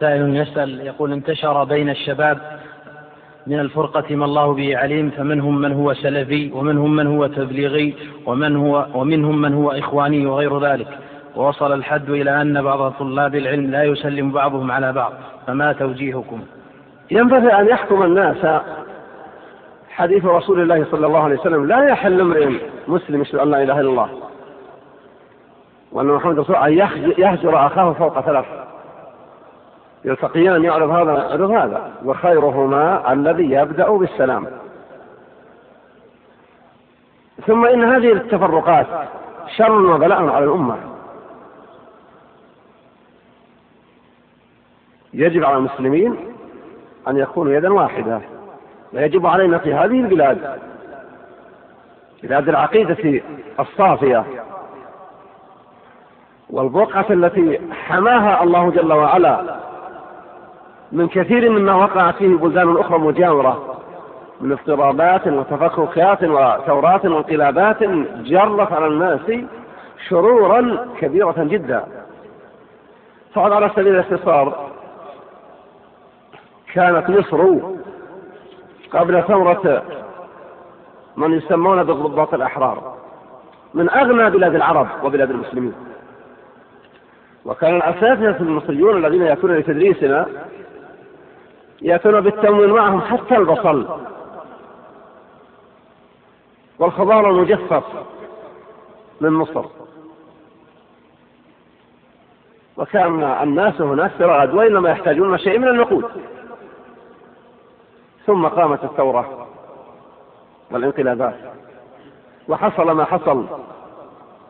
سائل يسأل يقول انتشر بين الشباب من الفرقة ما الله به عليم فمنهم من هو سلفي ومنهم من هو تبليغي ومن هو ومنهم من هو إخواني وغير ذلك. ووصل الحد إلى أن بعض طلاب العلم لا يسلم بعضهم على بعض فما توجيهكم؟ ينبغي أن يحكم الناس. حديث رسول الله صلى الله عليه وسلم لا يحل امرئ مسلم يشهد أن لا إله إلا الله. وأن محمد رسول أن يهجر أخاه فوق ثلاث يلتقيان يعرض هذا يعرض هذا. وخيرهما الذي يبدأ بالسلام. ثم إن هذه التفرقات شر وبلاء على الأمة. يجب على المسلمين أن يكونوا يدا واحدة. ويجب علينا في هذه البلاد بلاد العقيدة الصافية والبقعة التي حماها الله جل وعلا من كثير مما وقعت فيه بلدان أخرى مجاورة من اضطرابات وتفككات وثورات وانقلابات جرت على الناس شرورا كبيرة جدا. فقد على سبيل الاختصار كانت مصر قبل ثورة من يسمون بالضباط الأحرار من أغنى بلاد العرب وبلاد المسلمين. وكان الأساتذة المصريون الذين يأتون لتدريسنا يأتون بالتموين معهم حتى البصل. والخضار المجفف من مصر. وكان الناس هناك في رغد وإنما يحتاجون شيء من النقود. ثم قامت الثورة والانقلابات. وحصل ما حصل.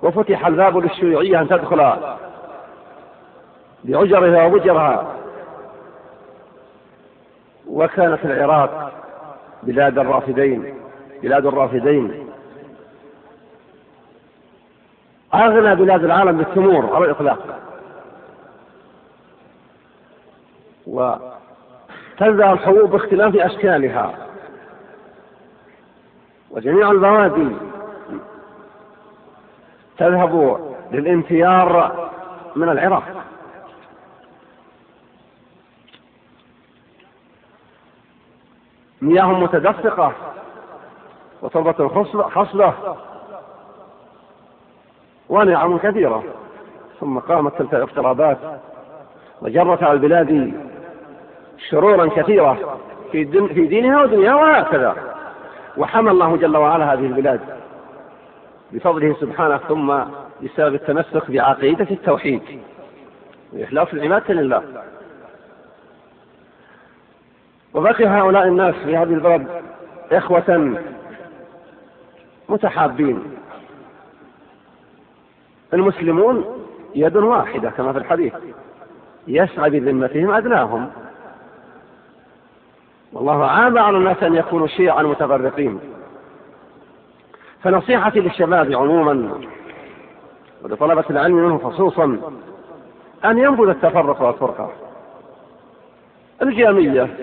وفتح الباب للشيوعية أن تدخل. بعجرها وبجرها. وكانت العراق بلاد الرافدين بلاد الرافدين. أغنى بلاد العالم بالتمور على الإطلاق. وتزرع الحبوب باختلاف أشكالها. وجميع البوادي تذهب للانتيار من العراق. مياه متدفقة. وتربة خصبة ونعم كثيرة ثم قامت تلك الاضطرابات وجرت على البلاد شرورا كثيرة في, في دينها ودنياها وهكذا. وحمى الله جل وعلا هذه البلاد بفضله سبحانه ثم بسبب التمسك بعقيدة التوحيد. وإخلاص العبادة لله. وبقي هؤلاء الناس في هذه البلد إخوة متحابين. المسلمون يد واحدة كما في الحديث يسعى بذمتهم أدناهم. والله عاب على الناس أن يكونوا شيعا متفرقين. فنصيحتي للشباب عموما ولطلبة العلم منهم خصوصا أن ينبذ التفرق والفرقة. الجامية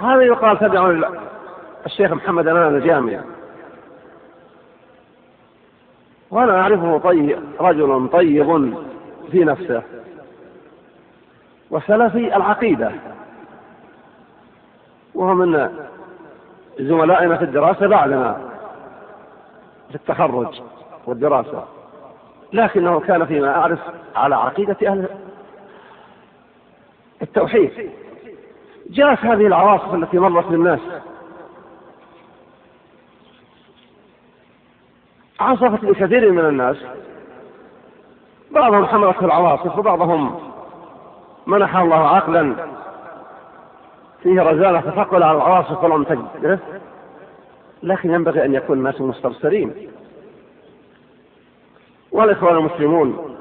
هذا يقال تبع الشيخ محمد أمان الجامع وأنا أعرفه طيب رجل طيب في نفسه. وسلفي العقيدة. وهو من زملائنا في الدراسة بعدنا في التخرج والدراسة. لكنه كان فيما أعرف على عقيدة أهل التوحيد. جاءت هذه العواصف التي مرت للناس عصفت لكثير من الناس. بعضهم حملته العواصف وبعضهم منح الله عقلا. فيه رزالة تثقل على العواصف ولم تجده لكن ينبغي أن يكون الناس مستبصرين. والإخوان المسلمون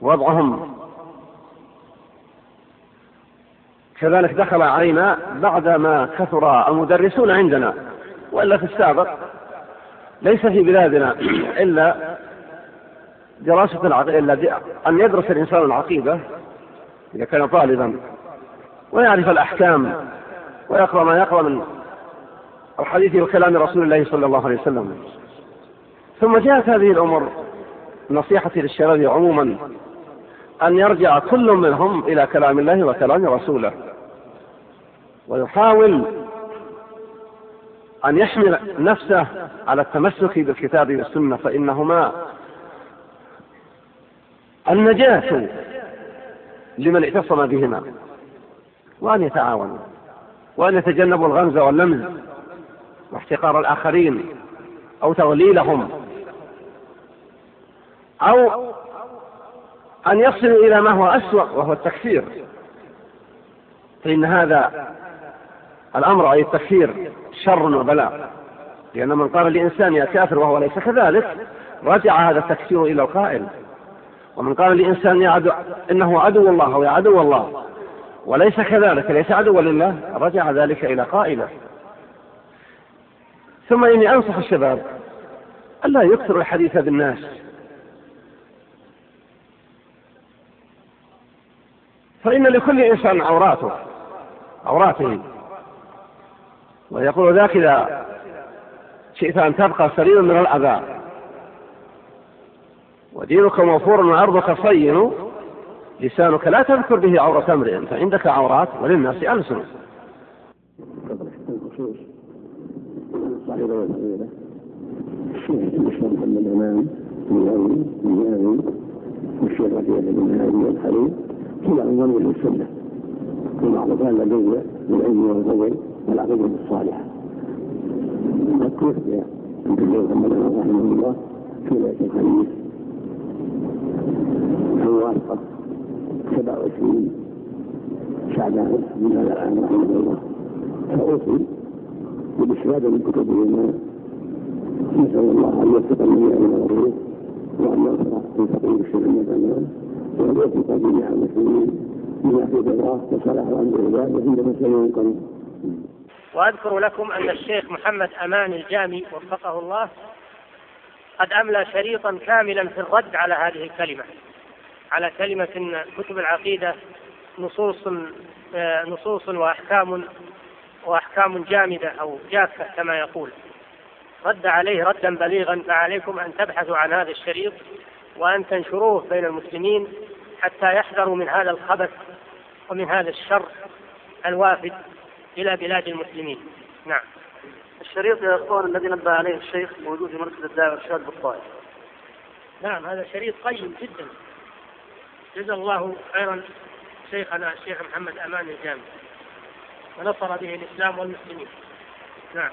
وضعهم كذلك دخل علينا بعدما كثر المدرسون عندنا وإلا في السابق ليس في بلادنا إلا دراسة العقيدة أن يدرس الإنسان العقيدة إذا كان طالبا ويعرف الأحكام ويقرأ ما يقرأ من الحديث وكلام رسول الله صلى الله عليه وسلم. ثم جاءت هذه الأمور نصيحتي للشباب عموما أن يرجع كل منهم إلى كلام الله وكلام رسوله. ويحاول أن يحمل نفسه على التمسك بالكتاب والسنة فإنهما النجاة لمن اعتصم بهما وأن يتعاونوا وأن يتجنبوا الغمز واللمز واحتقار الآخرين أو تغليلهم أو أن يصلوا إلى ما هو أسوأ وهو التكفير فإن هذا الأمر أي التكفير شر وبلاء. لأن من قال لإنسان يا كافر وهو ليس كذلك رجع هذا التكفير إلى القائل. ومن قال لإنسان يا عدو إنه عدو الله أو يا عدو الله وليس كذلك ليس عدوا لله رجع ذلك إلى قائله. ثم إني أنصح الشباب ألا يكثر الحديث بالناس فإن لكل إنسان عوراته عوراته. ويقول ذاك إذا شئت أن تبقى سليما من الأذى. ودينك موفور وعرضك صين. لسانك لا تذكر به عورة امرئ. فعندك عورات وللناس ألسن. والشيخ والفضل والعقيدة الصالحة أذكر يا. عبد الله محمد رحمه الله. في ليلة الخميس الوارقة 27 شعبان من هذا العام رحمه الله. فأوصي بالاستفادة من كتبهما نسأل الله أن يوفقني إلى الغرور وأن يغفر من فقير الشر المدنان وأن يوفق جميع المسلمين بما في الله وصلاح أمر العباد وعند مسلم قريب وأذكر لكم أن الشيخ محمد أمان الجامي وفقه الله قد أملى شريطا كاملا في الرد على هذه الكلمة على كلمة إن كتب العقيدة نصوص آه، نصوص وأحكام وأحكام جامدة أو جافة كما يقول. رد عليه ردا بليغا فعليكم أن تبحثوا عن هذا الشريط وأن تنشروه بين المسلمين حتى يحذروا من هذا الخبث ومن هذا الشر الوافد. إلى بلاد المسلمين. نعم. الشريط يا إخوان الذي نبه عليه الشيخ موجود في مركز الدعوه والإرشاد بالطائف. نعم هذا شريط قيم جدا. جزا الله خيرا شيخنا الشيخ محمد أمان الجامع ونصر به الإسلام والمسلمين. نعم.